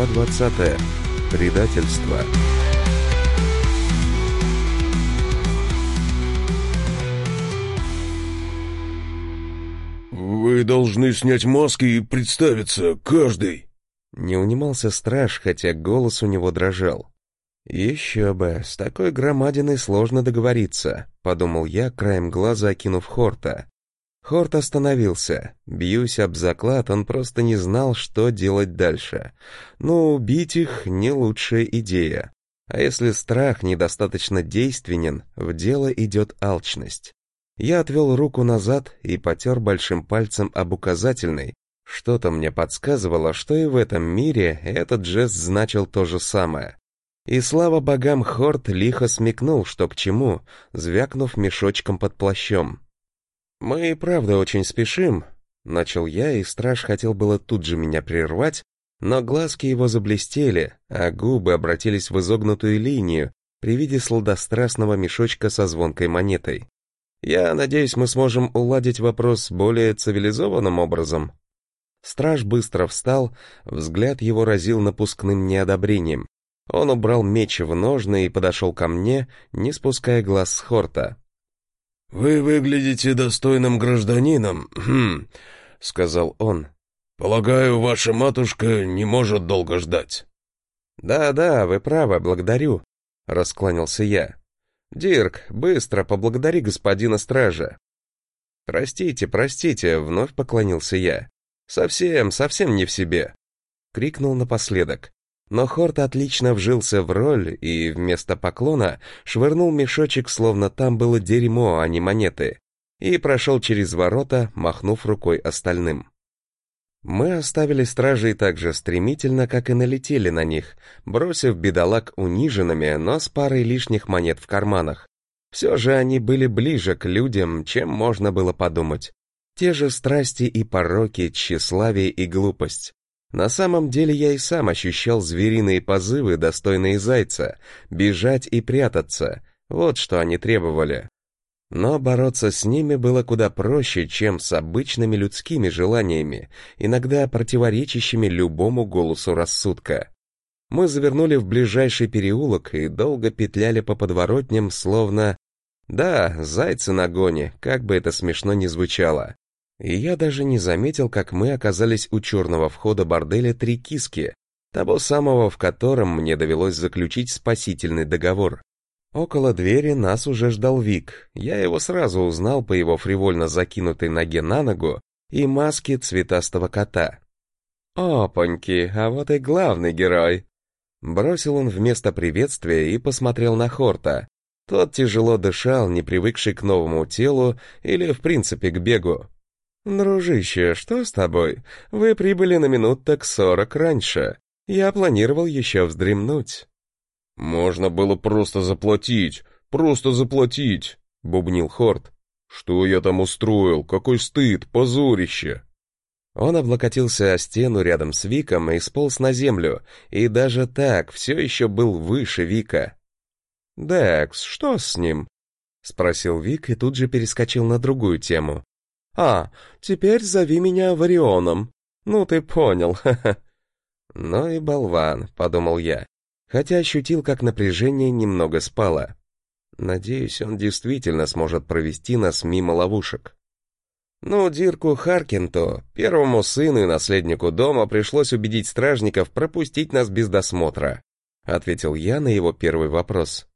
Глава 20. Предательство. «Вы должны снять маски и представиться, каждый!» Не унимался страж, хотя голос у него дрожал. «Еще бы, с такой громадиной сложно договориться», — подумал я, краем глаза окинув Хорта. Хорт остановился. Бьюсь об заклад, он просто не знал, что делать дальше. Но убить их — не лучшая идея. А если страх недостаточно действенен, в дело идет алчность. Я отвел руку назад и потер большим пальцем об указательный. Что-то мне подсказывало, что и в этом мире этот жест значил то же самое. И слава богам, Хорт лихо смекнул, что к чему, звякнув мешочком под плащом. «Мы и правда очень спешим», — начал я, и страж хотел было тут же меня прервать, но глазки его заблестели, а губы обратились в изогнутую линию при виде сладострастного мешочка со звонкой монетой. «Я надеюсь, мы сможем уладить вопрос более цивилизованным образом». Страж быстро встал, взгляд его разил напускным неодобрением. Он убрал меч в ножны и подошел ко мне, не спуская глаз с Хорта. «Вы выглядите достойным гражданином, хм», — сказал он. «Полагаю, ваша матушка не может долго ждать». «Да-да, вы правы, благодарю», — раскланялся я. «Дирк, быстро поблагодари господина стража». «Простите, простите», — вновь поклонился я. «Совсем, совсем не в себе», — крикнул напоследок. Но Хорт отлично вжился в роль и вместо поклона швырнул мешочек, словно там было дерьмо, а не монеты, и прошел через ворота, махнув рукой остальным. Мы оставили стражей так же стремительно, как и налетели на них, бросив бедолаг униженными, но с парой лишних монет в карманах. Все же они были ближе к людям, чем можно было подумать. Те же страсти и пороки, тщеславие и глупость. На самом деле я и сам ощущал звериные позывы, достойные зайца, бежать и прятаться, вот что они требовали. Но бороться с ними было куда проще, чем с обычными людскими желаниями, иногда противоречащими любому голосу рассудка. Мы завернули в ближайший переулок и долго петляли по подворотням, словно... Да, зайцы на гоне, как бы это смешно ни звучало. И я даже не заметил, как мы оказались у черного входа борделя «Три киски», того самого, в котором мне довелось заключить спасительный договор. Около двери нас уже ждал Вик. Я его сразу узнал по его фривольно закинутой ноге на ногу и маске цветастого кота. «Опаньки, а вот и главный герой!» Бросил он вместо приветствия и посмотрел на Хорта. Тот тяжело дышал, не привыкший к новому телу или, в принципе, к бегу. «Дружище, что с тобой? Вы прибыли на минут так сорок раньше. Я планировал еще вздремнуть». «Можно было просто заплатить, просто заплатить», — бубнил Хорт. «Что я там устроил? Какой стыд, позорище!» Он облокотился о стену рядом с Виком и сполз на землю, и даже так все еще был выше Вика. «Декс, что с ним?» — спросил Вик и тут же перескочил на другую тему. «А, теперь зови меня Варионом. Ну, ты понял, ха-ха». «Ну и болван», — подумал я, хотя ощутил, как напряжение немного спало. Надеюсь, он действительно сможет провести нас мимо ловушек. Ну, Дирку Харкинту, первому сыну и наследнику дома, пришлось убедить стражников пропустить нас без досмотра, ответил я на его первый вопрос.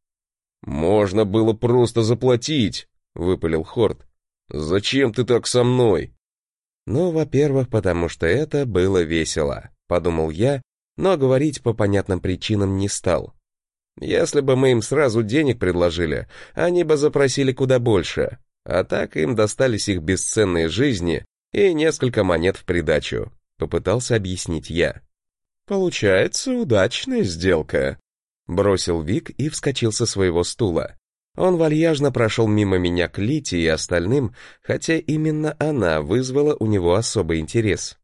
Можно было просто заплатить, выпалил Хорт. «Зачем ты так со мной?» «Ну, во-первых, потому что это было весело», — подумал я, но говорить по понятным причинам не стал. Если бы мы им сразу денег предложили, они бы запросили куда больше, а так им достались их бесценные жизни и несколько монет в придачу, попытался объяснить я. «Получается удачная сделка», — бросил Вик и вскочил со своего стула. Он вальяжно прошел мимо меня к Лите и остальным, хотя именно она вызвала у него особый интерес.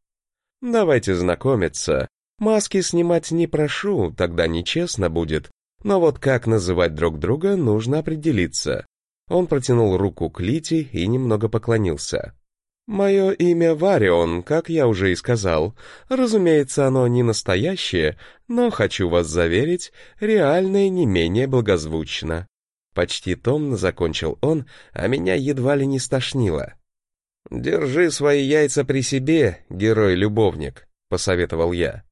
«Давайте знакомиться. Маски снимать не прошу, тогда нечестно будет. Но вот как называть друг друга, нужно определиться». Он протянул руку к Лите и немного поклонился. «Мое имя Варион, как я уже и сказал. Разумеется, оно не настоящее, но, хочу вас заверить, реальное не менее благозвучно». Почти томно закончил он, а меня едва ли не стошнило. «Держи свои яйца при себе, герой-любовник», — посоветовал я.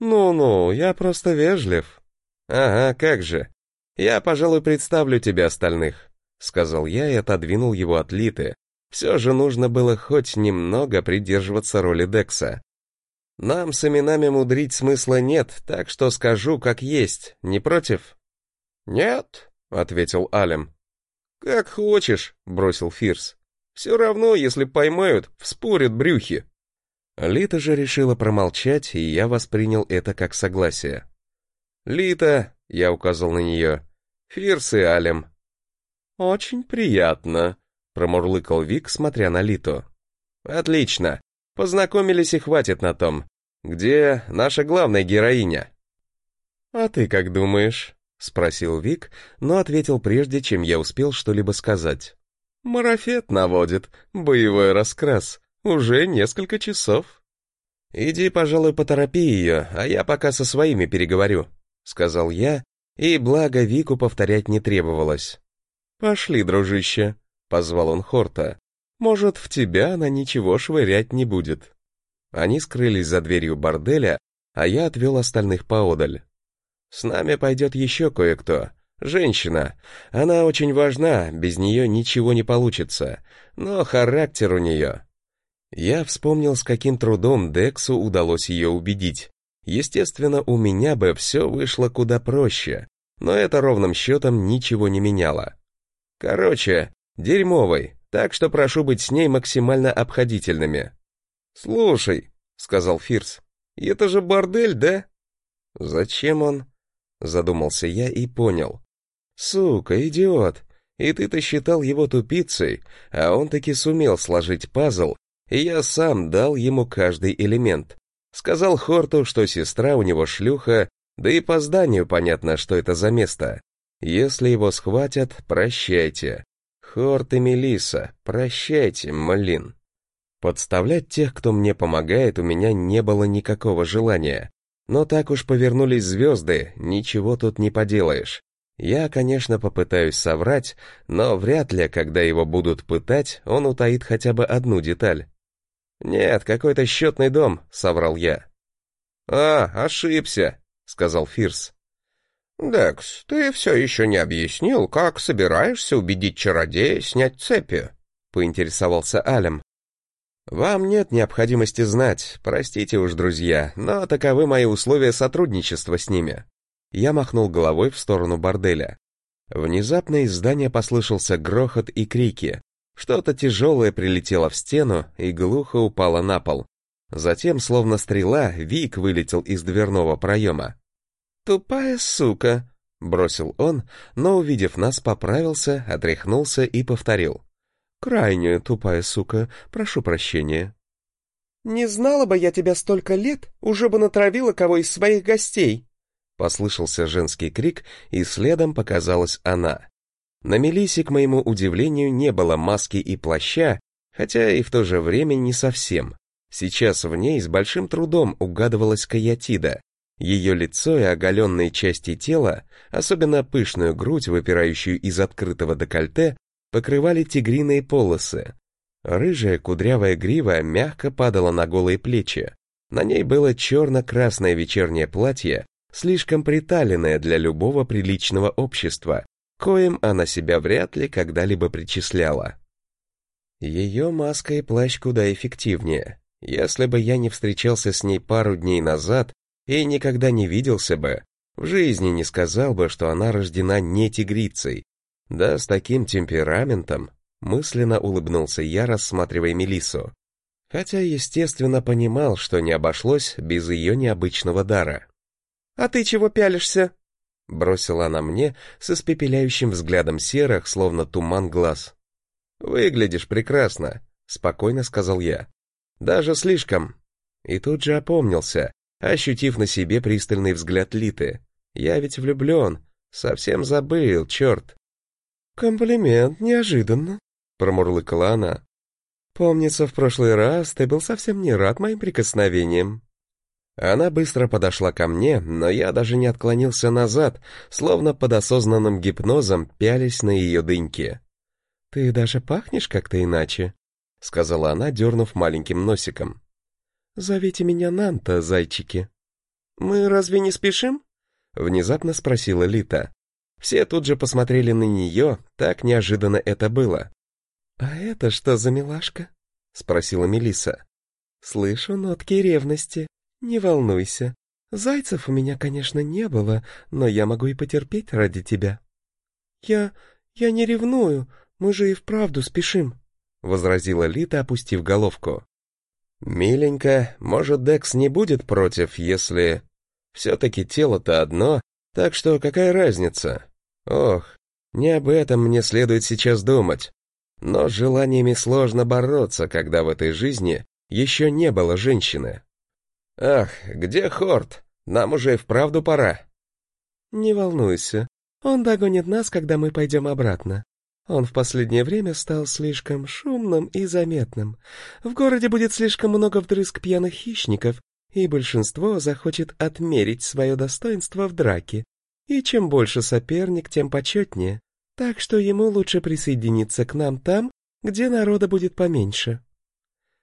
«Ну-ну, я просто вежлив». «Ага, как же. Я, пожалуй, представлю тебе остальных», — сказал я и отодвинул его от Литы. Все же нужно было хоть немного придерживаться роли Декса. «Нам с именами мудрить смысла нет, так что скажу, как есть. Не против?» «Нет», — ответил Алем. «Как хочешь», — бросил Фирс. «Все равно, если поймают, вспорят брюхи». Лита же решила промолчать, и я воспринял это как согласие. «Лита», — я указал на нее, — «Фирс и Алем». «Очень приятно», — промурлыкал Вик, смотря на Литу. «Отлично. Познакомились и хватит на том. Где наша главная героиня?» «А ты как думаешь?» — спросил Вик, но ответил прежде, чем я успел что-либо сказать. «Марафет наводит, боевой раскрас, уже несколько часов». «Иди, пожалуй, поторопи ее, а я пока со своими переговорю», — сказал я, и благо Вику повторять не требовалось. «Пошли, дружище», — позвал он Хорта. «Может, в тебя она ничего швырять не будет». Они скрылись за дверью борделя, а я отвел остальных поодаль. С нами пойдет еще кое-кто. Женщина. Она очень важна, без нее ничего не получится. Но характер у нее. Я вспомнил, с каким трудом Дексу удалось ее убедить. Естественно, у меня бы все вышло куда проще, но это ровным счетом ничего не меняло. Короче, дерьмовой, так что прошу быть с ней максимально обходительными. «Слушай», — сказал Фирс, — «это же бордель, да?» «Зачем он?» Задумался я и понял. Сука, идиот. И ты-то считал его тупицей, а он таки сумел сложить пазл, и я сам дал ему каждый элемент. Сказал Хорту, что сестра у него шлюха, да и по зданию понятно, что это за место. Если его схватят, прощайте. Хорт и Мелиса, прощайте, Малин. Подставлять тех, кто мне помогает, у меня не было никакого желания. Но так уж повернулись звезды, ничего тут не поделаешь. Я, конечно, попытаюсь соврать, но вряд ли, когда его будут пытать, он утаит хотя бы одну деталь. «Нет, какой-то счетный дом», — соврал я. «А, ошибся», — сказал Фирс. «Декс, ты все еще не объяснил, как собираешься убедить чародея снять цепи?» — поинтересовался Алем. Вам нет необходимости знать, простите уж, друзья, но таковы мои условия сотрудничества с ними. Я махнул головой в сторону борделя. Внезапно из здания послышался грохот и крики. Что-то тяжелое прилетело в стену и глухо упало на пол. Затем, словно стрела, Вик вылетел из дверного проема. «Тупая сука!» — бросил он, но, увидев нас, поправился, отряхнулся и повторил. Крайне тупая сука, прошу прощения. Не знала бы я тебя столько лет, уже бы натравила кого из своих гостей. Послышался женский крик, и следом показалась она. На Мелисе, к моему удивлению, не было маски и плаща, хотя и в то же время не совсем. Сейчас в ней с большим трудом угадывалась каятида. Ее лицо и оголенные части тела, особенно пышную грудь, выпирающую из открытого декольте, покрывали тигриные полосы. Рыжая кудрявая грива мягко падала на голые плечи. На ней было черно-красное вечернее платье, слишком приталенное для любого приличного общества, коим она себя вряд ли когда-либо причисляла. Ее маска и плащ куда эффективнее. Если бы я не встречался с ней пару дней назад и никогда не виделся бы, в жизни не сказал бы, что она рождена не тигрицей, да, с таким темпераментом, мысленно улыбнулся я, рассматривая Мелису. Хотя, естественно, понимал, что не обошлось без ее необычного дара. «А ты чего пялишься?» Бросила она мне с испепеляющим взглядом серых, словно туман глаз. «Выглядишь прекрасно», — спокойно сказал я. «Даже слишком». И тут же опомнился, ощутив на себе пристальный взгляд Литы. «Я ведь влюблен. Совсем забыл, черт». «Комплимент, неожиданно», — промурлыкала она. Помнится, в прошлый раз ты был совсем не рад моим прикосновениям. Она быстро подошла ко мне, но я даже не отклонился назад, словно под осознанным гипнозом пялись на ее дыньки. «Ты даже пахнешь как-то иначе», — сказала она, дернув маленьким носиком. «Зовите меня Нанта, зайчики». «Мы разве не спешим?» — внезапно спросила Лита. Все тут же посмотрели на нее, так неожиданно это было. «А это что за милашка?» — спросила Мелиса. «Слышу нотки ревности. Не волнуйся. Зайцев у меня, конечно, не было, но я могу и потерпеть ради тебя». «Я... я не ревную. Мы же и вправду спешим», — возразила Лита, опустив головку. «Миленько, может, Декс не будет против, если...» «Все-таки тело-то одно, так что какая разница? Ох, не об этом мне следует сейчас думать. Но с желаниями сложно бороться, когда в этой жизни еще не было женщины. Ах, где Хорт? Нам уже и вправду пора. Не волнуйся, он догонит нас, когда мы пойдем обратно. Он в последнее время стал слишком шумным и заметным. В городе будет слишком много вдрызг пьяных хищников, и большинство захочет отмерить свое достоинство в драке. И чем больше соперник, тем почетнее так что ему лучше присоединиться к нам там, где народа будет поменьше.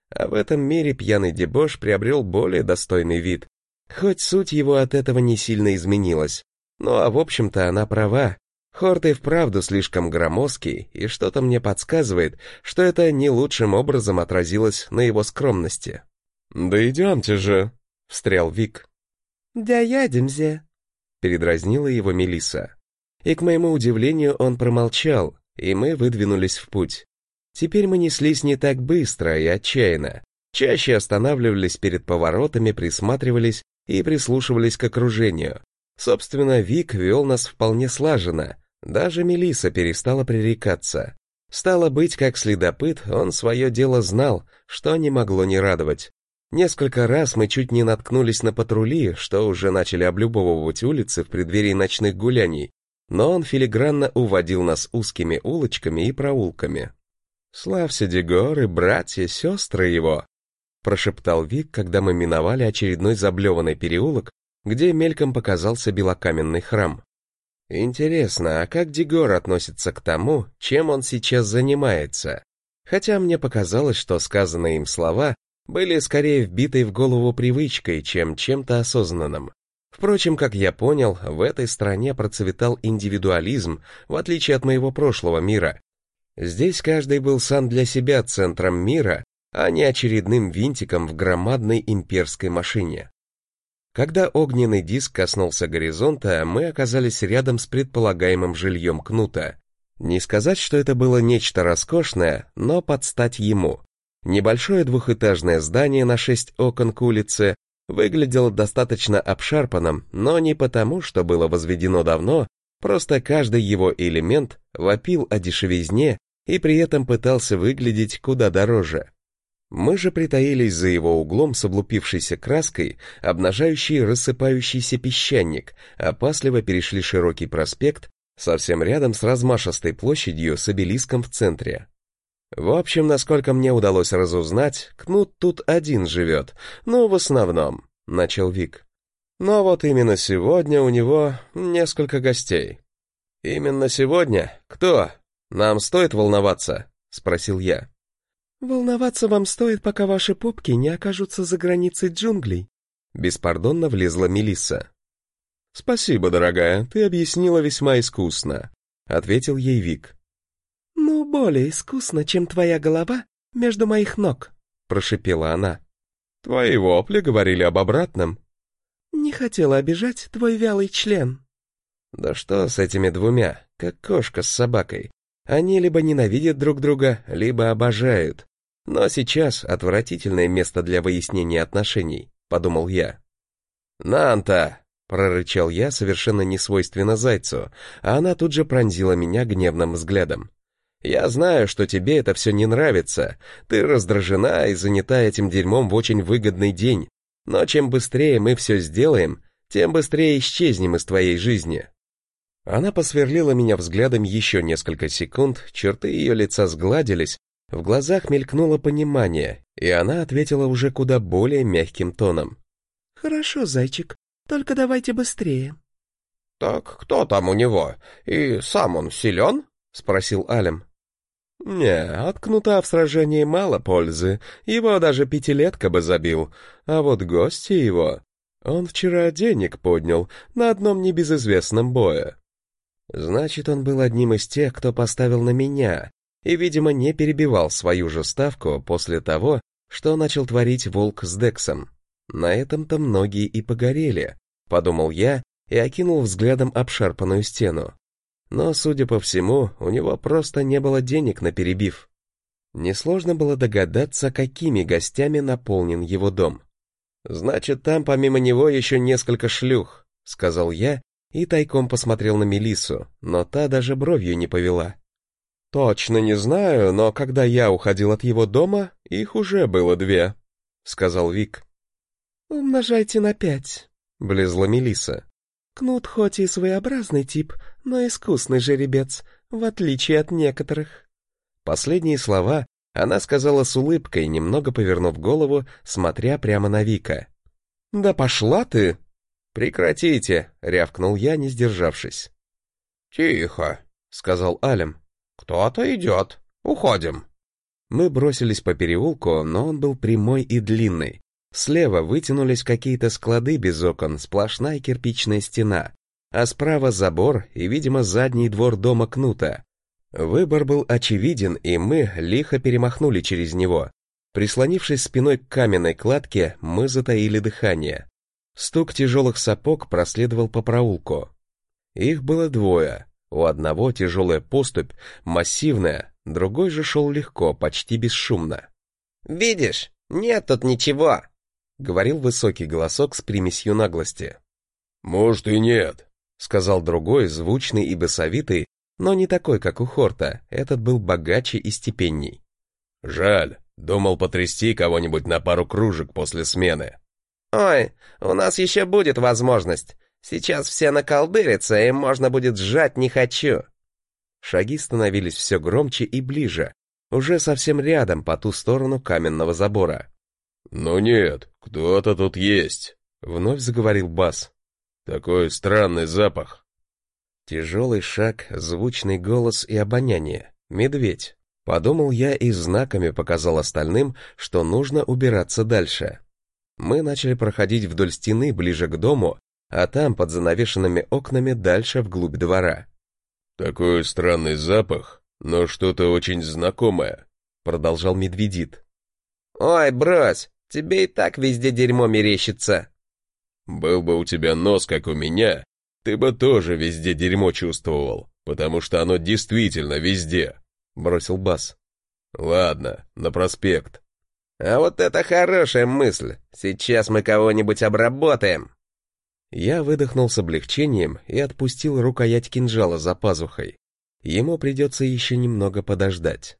А в этом мире пьяный дебош приобрел более достойный вид, хоть суть его от этого не сильно изменилась. Ну а в общем-то она права. Хорт и вправду слишком громоздкий, и что-то мне подсказывает, что это не лучшим образом отразилось на его скромности. «Да идемте же», — встрял Вик. «Да ядемзе», — передразнила его Мелиса. И, к моему удивлению, он промолчал, и мы выдвинулись в путь. Теперь мы неслись не так быстро и отчаянно. Чаще останавливались перед поворотами, присматривались и прислушивались к окружению. Собственно, Вик вел нас вполне слаженно. Даже Мелиса перестала пререкаться. Стало быть, как следопыт, он свое дело знал, что не могло не радовать. Несколько раз мы чуть не наткнулись на патрули, что уже начали облюбовывать улицы в преддверии ночных гуляний, но он филигранно уводил нас узкими улочками и проулками. «Славься, Дегор и братья, сестры его!» прошептал Вик, когда мы миновали очередной заблеванный переулок, где мельком показался белокаменный храм. Интересно, а как Дегор относится к тому, чем он сейчас занимается? Хотя мне показалось, что сказанные им слова были скорее вбитой в голову привычкой, чем чем-то осознанным. Впрочем, как я понял, в этой стране процветал индивидуализм, в отличие от моего прошлого мира. Здесь каждый был сам для себя центром мира, а не очередным винтиком в громадной имперской машине. Когда огненный диск коснулся горизонта, мы оказались рядом с предполагаемым жильем Кнута. Не сказать, что это было нечто роскошное, но под стать ему. Небольшое двухэтажное здание на шесть окон к улице, выглядело достаточно обшарпанным, но не потому, что было возведено давно, просто каждый его элемент вопил о дешевизне и при этом пытался выглядеть куда дороже. Мы же притаились за его углом с облупившейся краской, обнажающей рассыпающийся песчаник, опасливо перешли широкий проспект, совсем рядом с размашистой площадью с обелиском в центре. В общем, насколько мне удалось разузнать, Кнут тут один живет, ну, в основном, — начал Вик. Но вот именно сегодня у него несколько гостей. Именно сегодня? Кто? Нам стоит волноваться? — спросил я. Волноваться вам стоит, пока ваши попки не окажутся за границей джунглей. Беспардонно влезла Мелисса. Спасибо, дорогая, ты объяснила весьма искусно, — ответил ей Вик. «Ну, более искусно, чем твоя голова между моих ног», — прошипела она. «Твои вопли говорили об обратном». «Не хотела обижать твой вялый член». «Да что с этими двумя, как кошка с собакой? Они либо ненавидят друг друга, либо обожают. Но сейчас отвратительное место для выяснения отношений», — подумал я. «Нанта!» — прорычал я совершенно несвойственно зайцу, а она тут же пронзила меня гневным взглядом. Я знаю, что тебе это все не нравится. Ты раздражена и занята этим дерьмом в очень выгодный день. Но чем быстрее мы все сделаем, тем быстрее исчезнем из твоей жизни». Она посверлила меня взглядом еще несколько секунд, черты ее лица сгладились, В глазах мелькнуло понимание, и она ответила уже куда более мягким тоном. «Хорошо, зайчик, только давайте быстрее». «Так кто там у него? И сам он силен?» — спросил Алем. «Не, от кнута в сражении мало пользы, его даже пятилетка бы забил, а вот гости его... Он вчера денег поднял на одном небезызвестном бое. Значит, он был одним из тех, кто поставил на меня, и, видимо, не перебивал свою же ставку после того, что начал творить волк с Дексом. На этом-то многие и погорели, подумал я и окинул взглядом обшарпанную стену. Но, судя по всему, у него просто не было денег на перебив. Несложно было догадаться, какими гостями наполнен его дом. «Значит, там помимо него еще несколько шлюх», — сказал я и тайком посмотрел на Мелиссу, но та даже бровью не повела. «Точно не знаю, но когда я уходил от его дома, их уже было две», — сказал Вик. «Умножайте на пять», — близла Мелиса. «Кнут хоть и своеобразный тип, но искусный жеребец, в отличие от некоторых». Последние слова она сказала с улыбкой, немного повернув голову, смотря прямо на Вика. «Да пошла ты!» «Прекратите!» — рявкнул я, не сдержавшись. «Тихо!» — сказал Алем. «Кто-то идет. Уходим». Мы бросились по переулку, но он был прямой и длинный. Слева вытянулись какие-то склады без окон, сплошная кирпичная стена, а справа забор и, видимо, задний двор дома Кнута. Выбор был очевиден, и мы лихо перемахнули через него. Прислонившись спиной к каменной кладке, мы затаили дыхание. Стук тяжелых сапог проследовал по проулку. Их было двое. У одного тяжелая поступь, массивная, другой же шел легко, почти бесшумно. «Видишь, нет тут ничего!» — говорил высокий голосок с примесью наглости. «Может и нет», — сказал другой, звучный и басовитый, но не такой, как у Хорта, этот был богаче и степенней. «Жаль, думал потрясти кого-нибудь на пару кружек после смены». «Ой, у нас еще будет возможность. Сейчас все наколдырятся, и можно будет сжать не хочу». Шаги становились все громче и ближе, уже совсем рядом по ту сторону каменного забора. «Ну нет, кто-то тут есть», — вновь заговорил Бас. «Такой странный запах». Тяжелый шаг, звучный голос и обоняние. Медведь. Подумал я и знаками показал остальным, что нужно убираться дальше. Мы начали проходить вдоль стены ближе к дому, а там, под занавешенными окнами, дальше вглубь двора. «Такой странный запах, но что-то очень знакомое», — продолжал Медведит. «Ой, брось, тебе и так везде дерьмо мерещится». «Был бы у тебя нос, как у меня, ты бы тоже везде дерьмо чувствовал, потому что оно действительно везде», — бросил Бас. «Ладно, на проспект». «А вот это хорошая мысль. Сейчас мы кого-нибудь обработаем». Я выдохнул с облегчением и отпустил рукоять кинжала за пазухой. Ему придется еще немного подождать.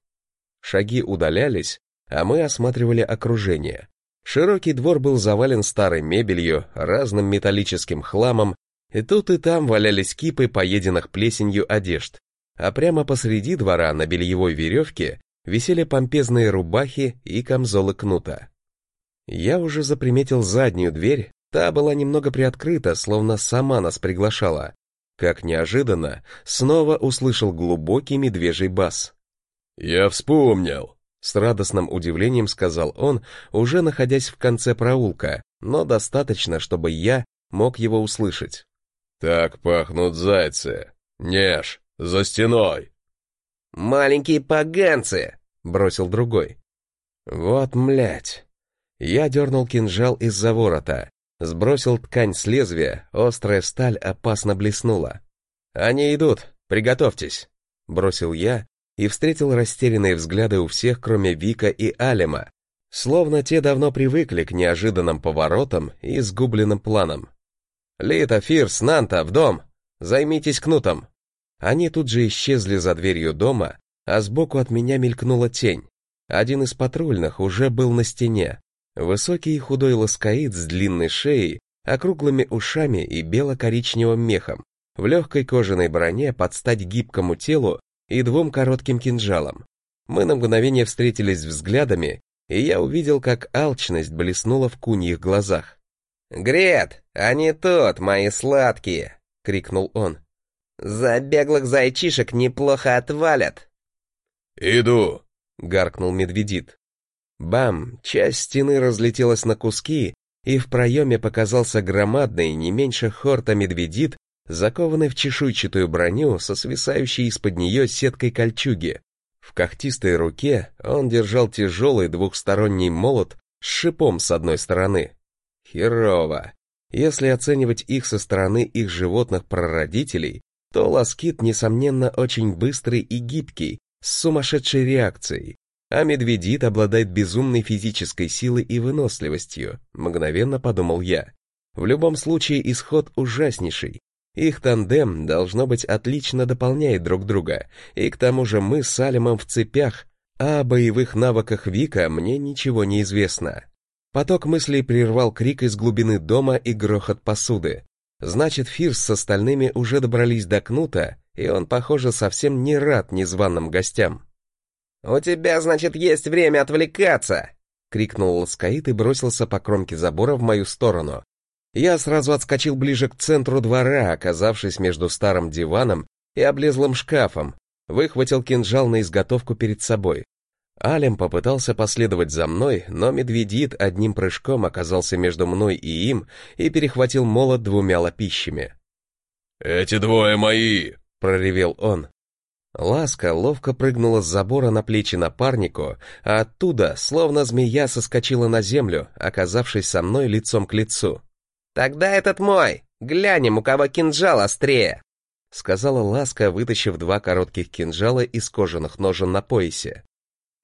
Шаги удалялись, а мы осматривали окружение. Широкий двор был завален старой мебелью, разным металлическим хламом, и тут и там валялись кипы поеденных плесенью одежд. А прямо посреди двора на бельевой веревке висели помпезные рубахи и камзолы кнута. Я уже заприметил заднюю дверь, та была немного приоткрыта, словно сама нас приглашала. Как неожиданно, снова услышал глубокий медвежий бас. «Я вспомнил!» С радостным удивлением сказал он, уже находясь в конце проулка, но достаточно, чтобы я мог его услышать. «Так пахнут зайцы! Неж, за стеной!» «Маленькие поганцы!» — бросил другой. «Вот млять!» Я дернул кинжал из-за ворота, сбросил ткань с лезвия, острая сталь опасно блеснула. «Они идут, приготовьтесь!» — бросил я и встретил растерянные взгляды у всех, кроме Вика и Алема, словно те давно привыкли к неожиданным поворотам и сгубленным планам. «Лита, Фирс, Нанта, в дом! Займитесь кнутом!» Они тут же исчезли за дверью дома, а сбоку от меня мелькнула тень. Один из патрульных уже был на стене. Высокий и худой ласкаид с длинной шеей, округлыми ушами и бело-коричневым мехом, в легкой кожаной броне под стать гибкому телу и двум коротким кинжалам. Мы на мгновение встретились взглядами, и я увидел, как алчность блеснула в куньих глазах. «Грет, они тут, мои сладкие!» — крикнул он. «За беглых зайчишек неплохо отвалят!» «Иду!» — гаркнул медведит. Бам! Часть стены разлетелась на куски, и в проеме показался громадный, не меньше хорта медведит, закованный в чешуйчатую броню со свисающей из-под нее сеткой кольчуги. В когтистой руке он держал тяжелый двухсторонний молот с шипом с одной стороны. Херово. Если оценивать их со стороны их животных-прародителей, то ласкит, несомненно, очень быстрый и гибкий, с сумасшедшей реакцией, а медведит обладает безумной физической силой и выносливостью, мгновенно подумал я. В любом случае исход ужаснейший. Их тандем, должно быть, отлично дополняет друг друга, и к тому же мы с Алимом в цепях, а о боевых навыках Вика мне ничего не известно. Поток мыслей прервал крик из глубины дома и грохот посуды. Значит, Фирс с остальными уже добрались до Кнута, и он, похоже, совсем не рад незваным гостям. «У тебя, значит, есть время отвлекаться!» — крикнул Ласкаит и бросился по кромке забора в мою сторону. Я сразу отскочил ближе к центру двора, оказавшись между старым диваном и облезлым шкафом, выхватил кинжал на изготовку перед собой. Алем попытался последовать за мной, но медведит одним прыжком оказался между мной и им и перехватил молот двумя лопищами. «Эти двое мои!» — проревел он. Ласка ловко прыгнула с забора на плечи напарнику, а оттуда, словно змея, соскочила на землю, оказавшись со мной лицом к лицу. «Тогда этот мой! Глянем, у кого кинжал острее!» сказала Ласка, вытащив два коротких кинжала из кожаных ножен на поясе.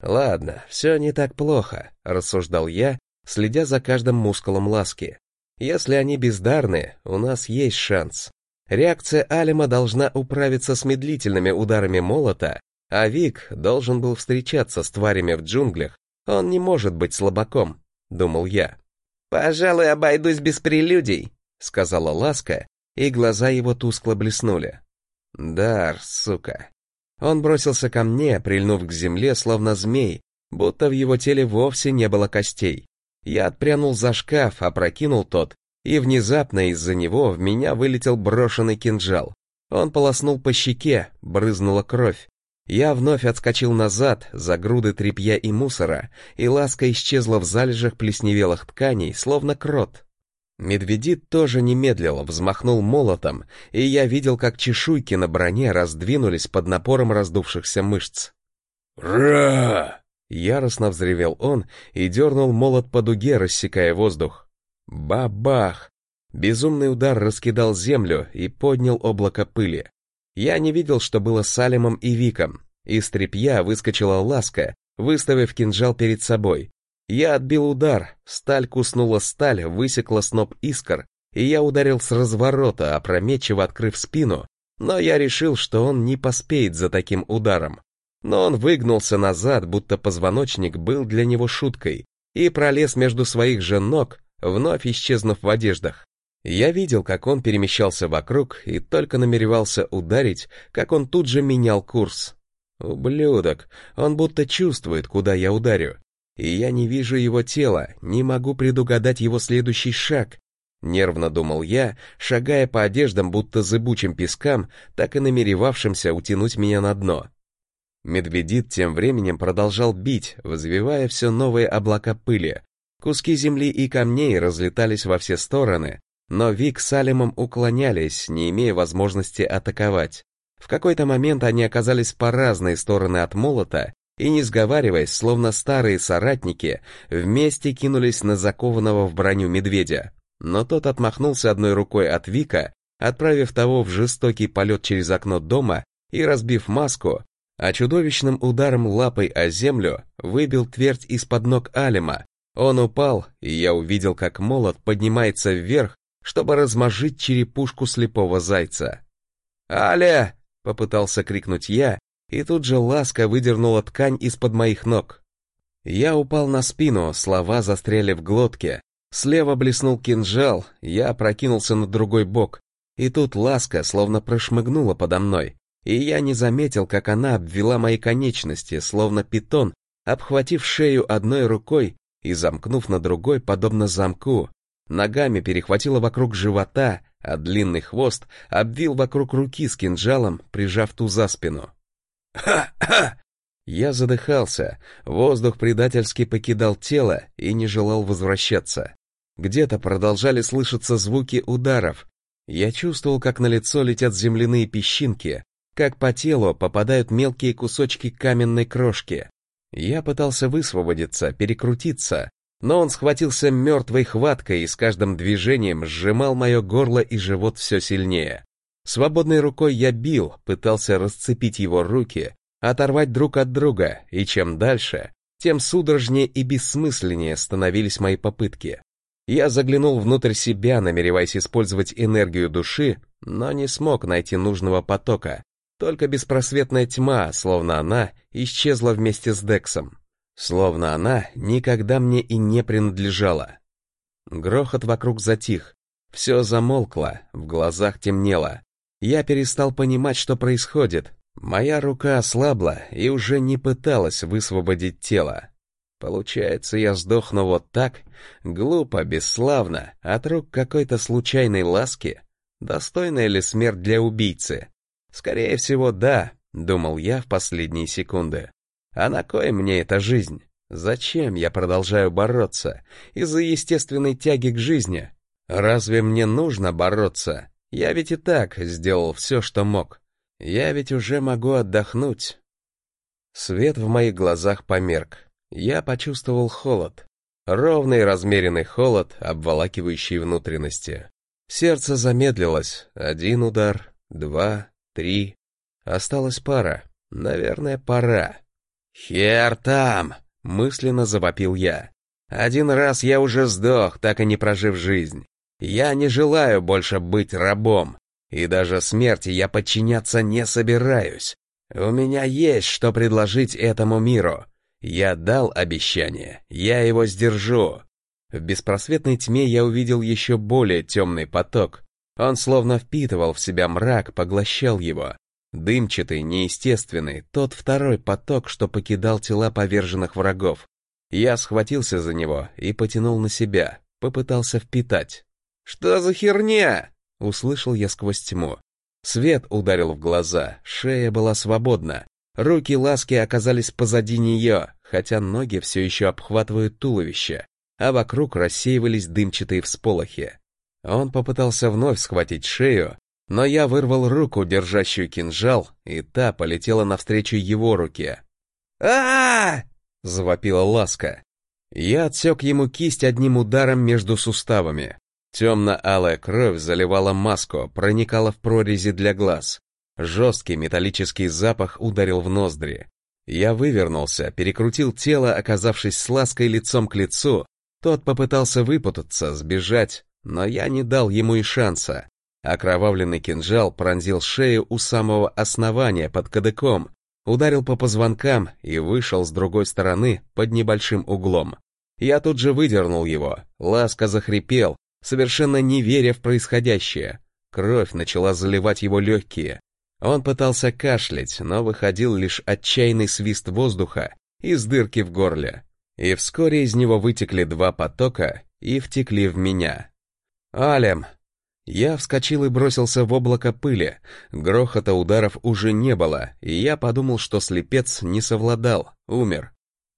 «Ладно, все не так плохо», — рассуждал я, следя за каждым мускулом Ласки. «Если они бездарны, у нас есть шанс. Реакция Алима должна управиться с медлительными ударами молота, а Вик должен был встречаться с тварями в джунглях. Он не может быть слабаком, думал я. «Пожалуй, обойдусь без прелюдий», — сказала Ласка, и глаза его тускло блеснули. «Дар, сука». Он бросился ко мне, прильнув к земле, словно змей, будто в его теле вовсе не было костей. Я отпрянул за шкаф, опрокинул тот и внезапно из-за него в меня вылетел брошенный кинжал. Он полоснул по щеке, брызнула кровь. Я вновь отскочил назад, за груды тряпья и мусора, и ласка исчезла в залежах плесневелых тканей, словно крот. Медведит тоже не медлил, взмахнул молотом, и я видел, как чешуйки на броне раздвинулись под напором раздувшихся мышц. «Ра!» Яростно взревел он и дернул молот по дуге, рассекая воздух. Бабах! Безумный удар раскидал землю и поднял облако пыли. Я не видел, что было с Алимом и Виком. Из тряпья выскочила ласка, выставив кинжал перед собой. Я отбил удар, сталь куснула сталь, высекла сноп искр, и я ударил с разворота, опрометчиво открыв спину, но я решил, что он не поспеет за таким ударом. Но он выгнулся назад, будто позвоночник был для него шуткой, и пролез между своих же ног, вновь исчезнув в одеждах. Я видел, как он перемещался вокруг и только намеревался ударить, как он тут же менял курс. Ублюдок, он будто чувствует, куда я ударю. И я не вижу его тела, не могу предугадать его следующий шаг. Нервно думал я, шагая по одеждам, будто зыбучим пескам, так и намеревавшимся утянуть меня на дно. Медведит тем временем продолжал бить, взвивая все новые облака пыли, Куски земли и камней разлетались во все стороны, но Вик с Алимом уклонялись, не имея возможности атаковать. В какой-то момент они оказались по разные стороны от молота и, не сговариваясь, словно старые соратники, вместе кинулись на закованного в броню медведя. Но тот отмахнулся одной рукой от Вика, отправив того в жестокий полет через окно дома и разбив маску, а чудовищным ударом лапой о землю выбил твердь из-под ног Алима, он упал, и я увидел, как молот поднимается вверх, чтобы размажить черепушку слепого зайца. «Аля!» — попытался крикнуть я, и тут же ласка выдернула ткань из-под моих ног. Я упал на спину, слова застряли в глотке. Слева блеснул кинжал, я прокинулся на другой бок, и тут ласка словно прошмыгнула подо мной. и я не заметил, как она обвела мои конечности, словно питон, обхватив шею одной рукой и замкнув на другой, подобно замку, ногами перехватила вокруг живота, а длинный хвост обвил вокруг руки с кинжалом, прижав ту за спину. «Ха-ха!» Я задыхался, воздух предательски покидал тело и не желал возвращаться. Где-то продолжали слышаться звуки ударов. Я чувствовал, как на лицо летят земляные песчинки, как по телу попадают мелкие кусочки каменной крошки. Я пытался высвободиться, перекрутиться, но он схватился мертвой хваткой и с каждым движением сжимал мое горло и живот все сильнее. Свободной рукой я бил, пытался расцепить его руки, оторвать друг от друга, и чем дальше, тем судорожнее и бессмысленнее становились мои попытки. Я заглянул внутрь себя, намереваясь использовать энергию души, но не смог найти нужного потока. Только беспросветная тьма, словно она, исчезла вместе с Дексом. Словно она никогда мне и не принадлежала. Грохот вокруг затих. Все замолкло, в глазах темнело. Я перестал понимать, что происходит. Моя рука ослабла и уже не пыталась высвободить тело. Получается, я сдохну вот так, глупо, бесславно, от рук какой-то случайной ласки? Достойная ли смерть для убийцы? Скорее всего, да, думал я в последние секунды. А на кой мне эта жизнь? Зачем я продолжаю бороться? Из-за естественной тяги к жизни? Разве мне нужно бороться? Я ведь и так сделал все, что мог. Я ведь уже могу отдохнуть. Свет в моих глазах померк. Я почувствовал холод. Ровный размеренный холод, обволакивающий внутренности. Сердце замедлилось. Один удар, два, три. Осталась пара. Наверное, пора. «Хер там!» — мысленно завопил я. «Один раз я уже сдох, так и не прожив жизнь. Я не желаю больше быть рабом, и даже смерти я подчиняться не собираюсь. У меня есть что предложить этому миру. Я дал обещание, я его сдержу. В беспросветной тьме я увидел еще более темный поток. Он словно впитывал в себя мрак, поглощал его. Дымчатый, неестественный, тот второй поток, что покидал тела поверженных врагов. Я схватился за него и потянул на себя, попытался впитать. «Что за херня?» — услышал я сквозь тьму. Свет ударил в глаза, шея была свободна. Руки ласки оказались позади нее, хотя ноги все еще обхватывают туловище, а вокруг рассеивались дымчатые всполохи. Он попытался вновь схватить шею, но я вырвал руку, держащую кинжал, и та полетела навстречу его руке. а, завопила ласка. Я отсек ему кисть одним ударом между суставами. Темно-алая кровь заливала маску, проникала в прорези для глаз. Жесткий металлический запах ударил в ноздри. Я вывернулся, перекрутил тело, оказавшись с лаской лицом к лицу. Тот попытался выпутаться, сбежать, но я не дал ему и шанса. Окровавленный кинжал пронзил шею у самого основания под кадыком, ударил по позвонкам и вышел с другой стороны под небольшим углом. Я тут же выдернул его, ласка захрипел, совершенно не веря в происходящее. Кровь начала заливать его легкие. Он пытался кашлять, но выходил лишь отчаянный свист воздуха из дырки в горле. И вскоре из него вытекли два потока и втекли в меня. «Алем, я вскочил и бросился в облако пыли. Грохота ударов уже не было, и я подумал, что слепец не совладал, умер.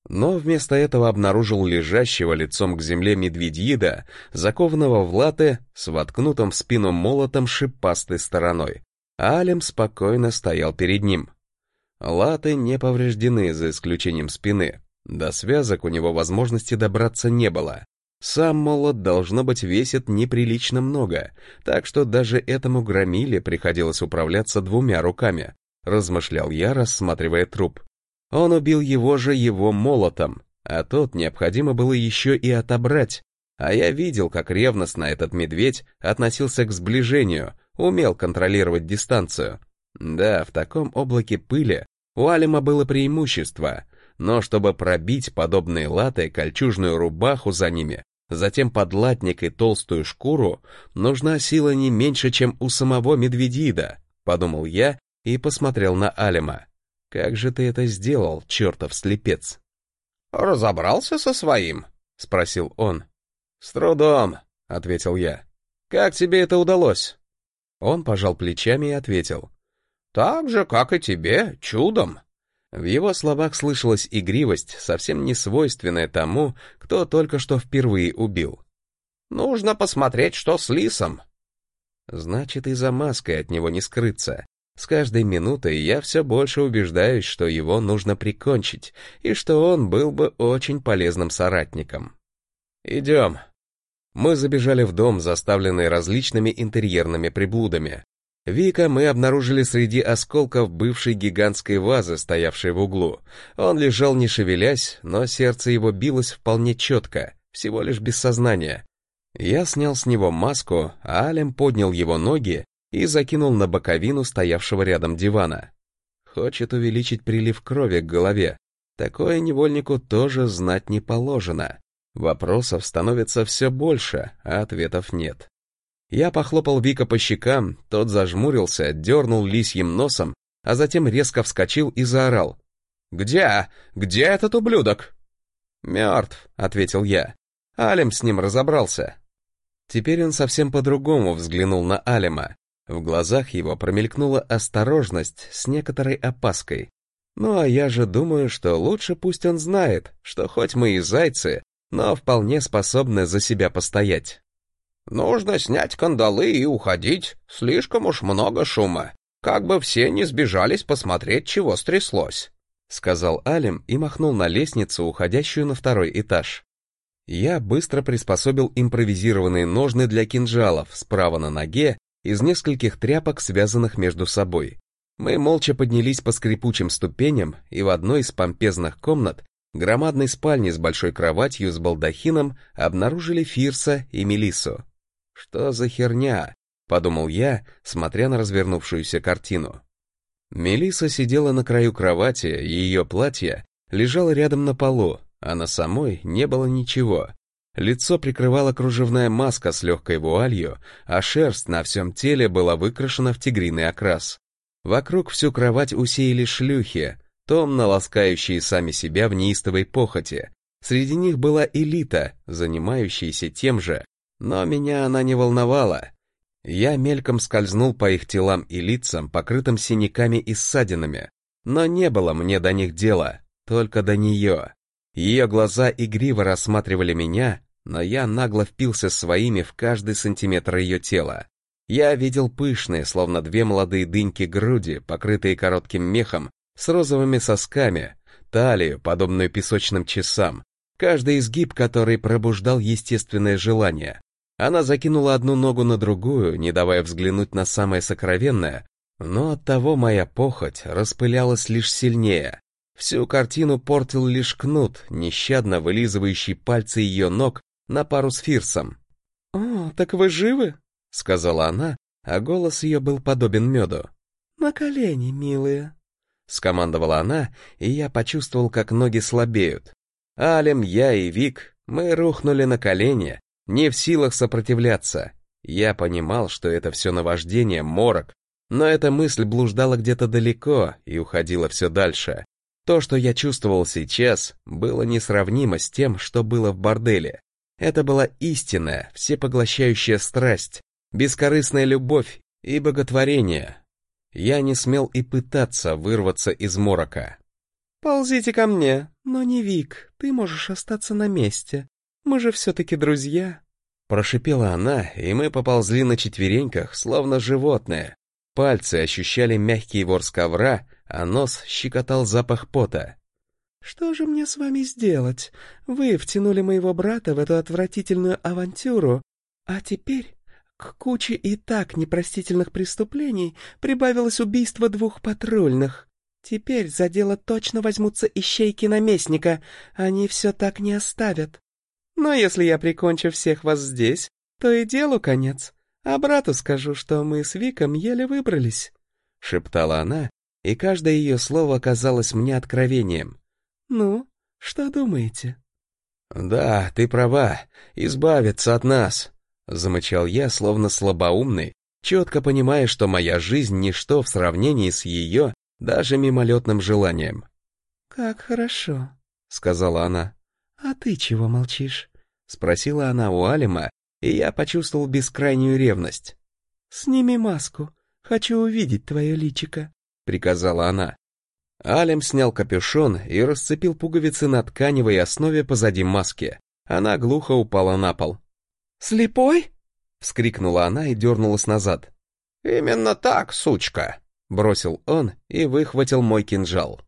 Но вместо этого обнаружил лежащего лицом к земле медведьида, закованного в латы, с воткнутым в спину молотом шипастой стороной. Алем спокойно стоял перед ним. Латы не повреждены, за исключением спины. До связок у него возможности добраться не было. Сам молот, должно быть, весит неприлично много, так что даже этому громиле приходилось управляться двумя руками, размышлял я, рассматривая труп. Он убил его же его молотом, а тот необходимо было еще и отобрать. А я видел, как ревностно этот медведь относился к сближению, умел контролировать дистанцию. Да, в таком облаке пыли у Алима было преимущество, но чтобы пробить подобные латы, кольчужную рубаху за ними, затем подлатник и толстую шкуру, нужна сила не меньше, чем у самого медведида, подумал я и посмотрел на Алима. «Как же ты это сделал, чертов слепец?» «Разобрался со своим?» — спросил он. «С трудом», — ответил я. «Как тебе это удалось?» Он пожал плечами и ответил. «Так же, как и тебе, чудом». В его словах слышалась игривость, совсем не свойственная тому, кто только что впервые убил. «Нужно посмотреть, что с лисом». Значит, и за маской от него не скрыться. С каждой минутой я все больше убеждаюсь, что его нужно прикончить, и что он был бы очень полезным соратником. «Идем». Мы забежали в дом, заставленный различными интерьерными приблудами. Вика мы обнаружили среди осколков бывшей гигантской вазы, стоявшей в углу. Он лежал не шевелясь, но сердце его билось вполне четко, всего лишь без сознания. Я снял с него маску, а Алем поднял его ноги и закинул на боковину стоявшего рядом дивана. Хочет увеличить прилив крови к голове. Такое невольнику тоже знать не положено. Вопросов становится все больше, а ответов нет. Я похлопал Вика по щекам, тот зажмурился, дернул лисьим носом, а затем резко вскочил и заорал. «Где? Где этот ублюдок?» «Мертв», — ответил я. Алим с ним разобрался. Теперь он совсем по-другому взглянул на Алима. В глазах его промелькнула осторожность с некоторой опаской. Ну а я же думаю, что лучше пусть он знает, что хоть мы и зайцы, но вполне способны за себя постоять. Нужно снять кандалы и уходить, слишком уж много шума. Как бы все не сбежались посмотреть, чего стряслось», — сказал Алим и махнул на лестницу, уходящую на второй этаж. Я быстро приспособил импровизированные ножны для кинжалов справа на ноге из нескольких тряпок, связанных между собой. Мы молча поднялись по скрипучим ступеням, и в одной из помпезных комнат, громадной спальни с большой кроватью с балдахином, обнаружили Фирса и Мелиссу. «Что за херня?» — подумал я, смотря на развернувшуюся картину. Мелиса сидела на краю кровати, и ее платье лежало рядом на полу, а на самой не было ничего. Лицо прикрывала кружевная маска с легкой вуалью, а шерсть на всем теле была выкрашена в тигриный окрас. Вокруг всю кровать усеяли шлюхи, томно ласкающие сами себя в неистовой похоти. Среди них была элита, занимающаяся тем же, но меня она не волновала. Я мельком скользнул по их телам и лицам, покрытым синяками и ссадинами, но не было мне до них дела, только до нее. Ее глаза игриво рассматривали меня, но я нагло впился своими в каждый сантиметр ее тела. Я видел пышные, словно две молодые дыньки груди, покрытые коротким мехом, с розовыми сосками, талию, подобную песочным часам, каждый изгиб который пробуждал естественное желание. Она закинула одну ногу на другую, не давая взглянуть на самое сокровенное, но оттого моя похоть распылялась лишь сильнее. Всю картину портил лишь кнут, нещадно вылизывающий пальцы ее ног на пару с Фирсом. «О, так вы живы?» — сказала она, а голос ее был подобен меду. «На колени, милые», — скомандовала она, и я почувствовал, как ноги слабеют. Алем, я и Вик, мы рухнули на колени, не в силах сопротивляться. Я понимал, что это все наваждение, морок, но эта мысль блуждала где-то далеко и уходила все дальше. То, что я чувствовал сейчас, было несравнимо с тем, что было в борделе. Это была истинная, всепоглощающая страсть, бескорыстная любовь и боготворение. Я не смел и пытаться вырваться из морока. «Ползите ко мне, но не Вик, ты можешь остаться на месте. Мы же все-таки друзья». Прошипела она, и мы поползли на четвереньках, словно животные. Пальцы ощущали мягкий ворс ковра, а нос щекотал запах пота. «Что же мне с вами сделать? Вы втянули моего брата в эту отвратительную авантюру, а теперь к куче и так непростительных преступлений прибавилось убийство двух патрульных. Теперь за дело точно возьмутся ищейки наместника, они все так не оставят. Но если я прикончу всех вас здесь, то и делу конец. А брату скажу, что мы с Виком еле выбрались», — шептала она, и каждое ее слово казалось мне откровением. «Ну, что думаете?» «Да, ты права, избавиться от нас», — замычал я, словно слабоумный, четко понимая, что моя жизнь ничто в сравнении с ее даже мимолетным желанием. «Как хорошо», — сказала она. «А ты чего молчишь?» — спросила она у Алима, и я почувствовал бескрайнюю ревность. «Сними маску, хочу увидеть твое личико», — приказала она. Алим снял капюшон и расцепил пуговицы на тканевой основе позади маски. Она глухо упала на пол. «Слепой?» — вскрикнула она и дернулась назад. «Именно так, сучка!» — бросил он и выхватил мой кинжал.